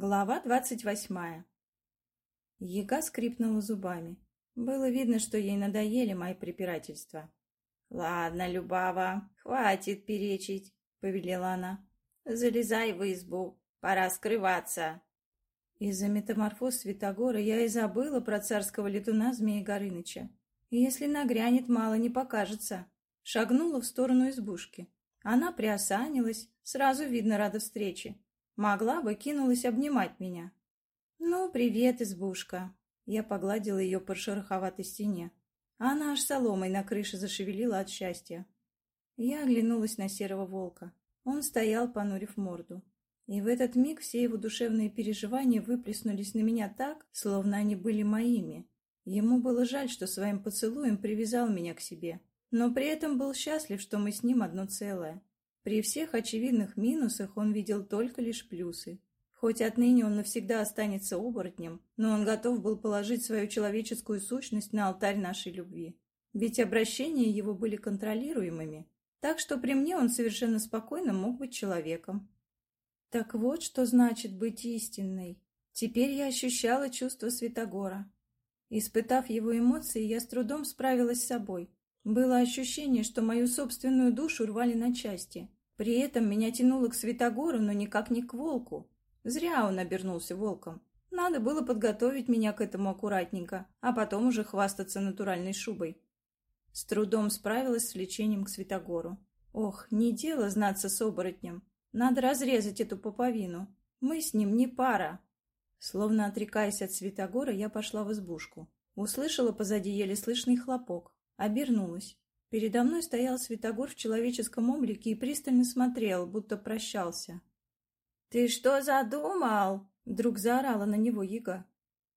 Глава двадцать восьмая. Яга скрипнула зубами. Было видно, что ей надоели мои препирательства. «Ладно, Любава, хватит перечить», — повелела она. «Залезай в избу, пора скрываться». Из-за метаморфоз Святогора я и забыла про царского летуна Змея Горыныча. Если нагрянет, мало не покажется. Шагнула в сторону избушки. Она приосанилась, сразу видно рада встрече. Могла бы, кинулась обнимать меня. «Ну, привет, избушка!» Я погладила ее по шероховатой стене. Она аж соломой на крыше зашевелила от счастья. Я оглянулась на серого волка. Он стоял, понурив морду. И в этот миг все его душевные переживания выплеснулись на меня так, словно они были моими. Ему было жаль, что своим поцелуем привязал меня к себе, но при этом был счастлив, что мы с ним одно целое. При всех очевидных минусах он видел только лишь плюсы. Хоть отныне он навсегда останется оборотнем, но он готов был положить свою человеческую сущность на алтарь нашей любви. Ведь обращения его были контролируемыми, так что при мне он совершенно спокойно мог быть человеком. Так вот, что значит быть истинной. Теперь я ощущала чувство Святогора. Испытав его эмоции, я с трудом справилась с собой. Было ощущение, что мою собственную душу рвали на части. При этом меня тянуло к Святогору, но никак не к волку. Зря он обернулся волком. Надо было подготовить меня к этому аккуратненько, а потом уже хвастаться натуральной шубой. С трудом справилась с лечением к Святогору. Ох, не дело знаться с оборотнем. Надо разрезать эту поповину. Мы с ним не пара. Словно отрекаясь от Святогора, я пошла в избушку. Услышала позади еле слышный хлопок. Обернулась. Передо мной стоял Святогор в человеческом облике и пристально смотрел, будто прощался. «Ты что задумал?» — вдруг заорала на него яга.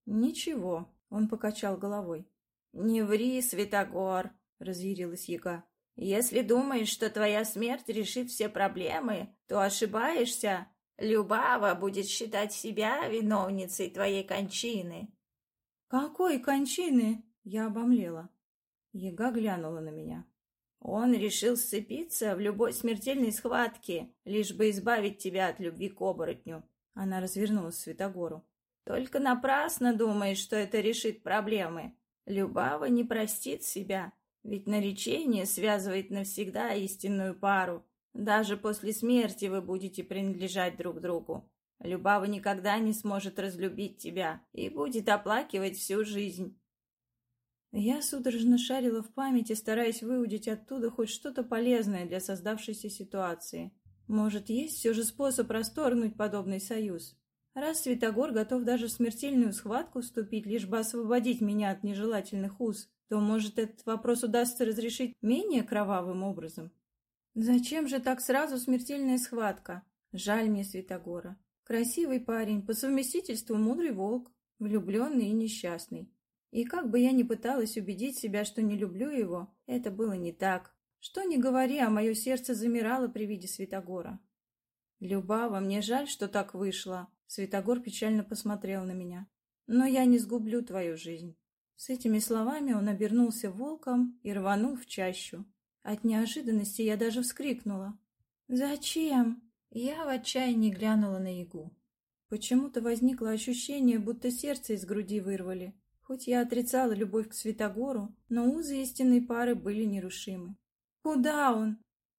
«Ничего», — он покачал головой. «Не ври, Святогор!» — разъярилась яга. «Если думаешь, что твоя смерть решит все проблемы, то ошибаешься. Любава будет считать себя виновницей твоей кончины». «Какой кончины?» — я обомлела. Яга глянула на меня. Он решил сцепиться в любой смертельной схватке, лишь бы избавить тебя от любви к оборотню. Она развернулась к Святогору. Только напрасно думаешь, что это решит проблемы. Любава не простит себя, ведь наречение связывает навсегда истинную пару. Даже после смерти вы будете принадлежать друг другу. Любава никогда не сможет разлюбить тебя и будет оплакивать всю жизнь. Я судорожно шарила в памяти, стараясь выудить оттуда хоть что-то полезное для создавшейся ситуации. Может, есть все же способ расторгнуть подобный союз? Раз Святогор готов даже в смертельную схватку вступить, лишь бы освободить меня от нежелательных уз, то, может, этот вопрос удастся разрешить менее кровавым образом? Зачем же так сразу смертельная схватка? Жаль мне Святогора. Красивый парень, по совместительству мудрый волк, влюбленный и несчастный. И как бы я ни пыталась убедить себя, что не люблю его, это было не так. Что ни говори, а мое сердце замирало при виде Святогора. «Любава, мне жаль, что так вышло», — Святогор печально посмотрел на меня. «Но я не сгублю твою жизнь». С этими словами он обернулся волком и рванул в чащу. От неожиданности я даже вскрикнула. «Зачем?» Я в отчаянии глянула на Ягу. Почему-то возникло ощущение, будто сердце из груди вырвали. Хоть я отрицала любовь к Святогору, но узы истинной пары были нерушимы. «Куда он?»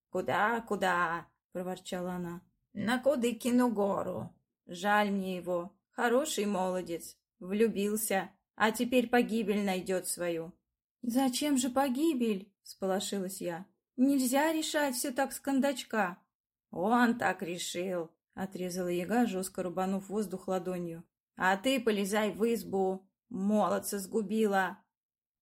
«Куда, куда?» — проворчала она. «На Кудыкину гору. Жаль мне его. Хороший молодец. Влюбился. А теперь погибель найдет свою». «Зачем же погибель?» — сполошилась я. «Нельзя решать все так с кондачка». «Он так решил», — отрезала яга, жестко рубанув воздух ладонью. «А ты полезай в избу, Молодца сгубила.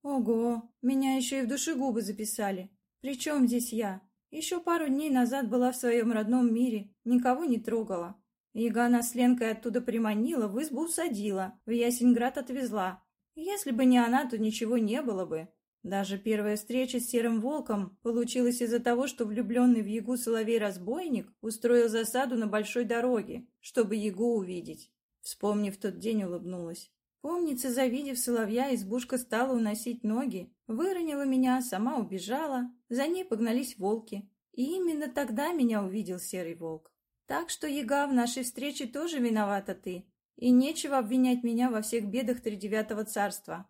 Ого, меня еще и в душегубы записали. Причем здесь я? Еще пару дней назад была в своем родном мире, никого не трогала. Яга нас с Ленкой оттуда приманила, в избу усадила, в Ясенград отвезла. Если бы не она, то ничего не было бы. Даже первая встреча с Серым Волком получилась из-за того, что влюбленный в Ягу Соловей-разбойник устроил засаду на большой дороге, чтобы Ягу увидеть. Вспомнив тот день, улыбнулась. Помнится, завидев соловья, избушка стала уносить ноги, выронила меня, сама убежала, за ней погнались волки. И именно тогда меня увидел серый волк. Так что, Яга, в нашей встрече тоже виновата ты. И нечего обвинять меня во всех бедах тридевятого царства.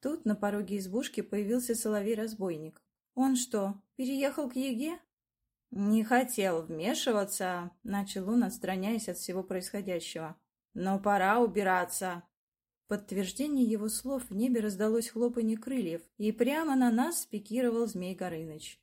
Тут на пороге избушки появился соловей-разбойник. Он что, переехал к Еге? Не хотел вмешиваться, начал он, отстраняясь от всего происходящего. Но пора убираться. Подтверждение его слов в небе раздалось хлопанье крыльев, и прямо на нас спикировал Змей Горыныч.